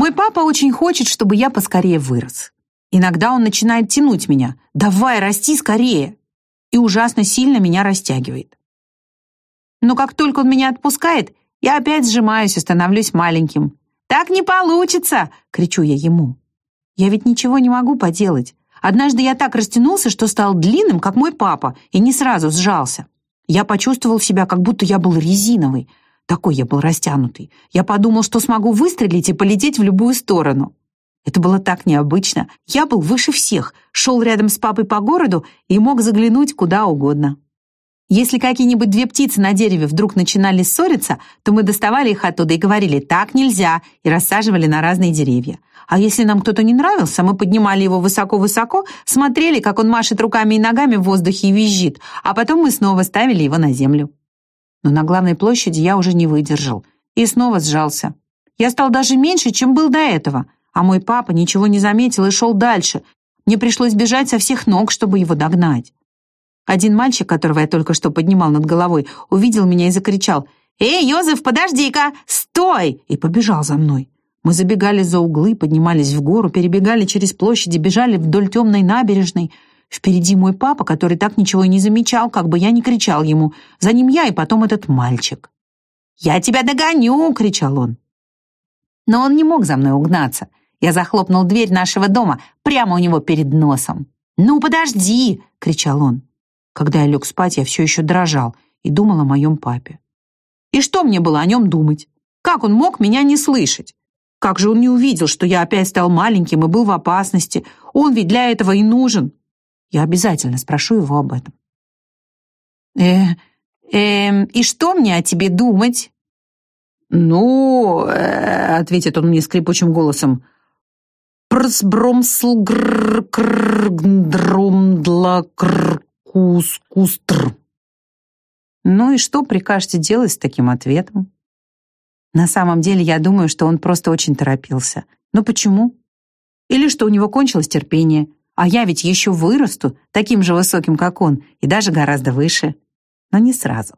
Мой папа очень хочет, чтобы я поскорее вырос. Иногда он начинает тянуть меня. «Давай, расти скорее!» И ужасно сильно меня растягивает. Но как только он меня отпускает, я опять сжимаюсь и становлюсь маленьким. «Так не получится!» — кричу я ему. Я ведь ничего не могу поделать. Однажды я так растянулся, что стал длинным, как мой папа, и не сразу сжался. Я почувствовал себя, как будто я был резиновый. Такой я был растянутый. Я подумал, что смогу выстрелить и полететь в любую сторону. Это было так необычно. Я был выше всех, шел рядом с папой по городу и мог заглянуть куда угодно. Если какие-нибудь две птицы на дереве вдруг начинали ссориться, то мы доставали их оттуда и говорили «так нельзя» и рассаживали на разные деревья. А если нам кто-то не нравился, мы поднимали его высоко-высоко, смотрели, как он машет руками и ногами в воздухе и визжит, а потом мы снова ставили его на землю. Но на главной площади я уже не выдержал и снова сжался. Я стал даже меньше, чем был до этого, а мой папа ничего не заметил и шел дальше. Мне пришлось бежать со всех ног, чтобы его догнать. Один мальчик, которого я только что поднимал над головой, увидел меня и закричал «Эй, Йозеф, подожди-ка! Стой!» и побежал за мной. Мы забегали за углы, поднимались в гору, перебегали через площади, бежали вдоль темной набережной. Впереди мой папа, который так ничего и не замечал, как бы я ни кричал ему. За ним я и потом этот мальчик. «Я тебя догоню!» — кричал он. Но он не мог за мной угнаться. Я захлопнул дверь нашего дома прямо у него перед носом. «Ну, подожди!» — кричал он. Когда я лег спать, я все еще дрожал и думал о моем папе. И что мне было о нем думать? Как он мог меня не слышать? Как же он не увидел, что я опять стал маленьким и был в опасности? Он ведь для этого и нужен. Я обязательно спрошу его об этом. Э, э, и что мне о тебе думать? Ну, э, ответит он мне скрипучим голосом. Прсбромслгркргдрумдлакр Кус-кустр. Ну и что прикажете делать с таким ответом? На самом деле, я думаю, что он просто очень торопился. Но почему? Или что у него кончилось терпение, а я ведь еще вырасту, таким же высоким, как он, и даже гораздо выше. Но не сразу.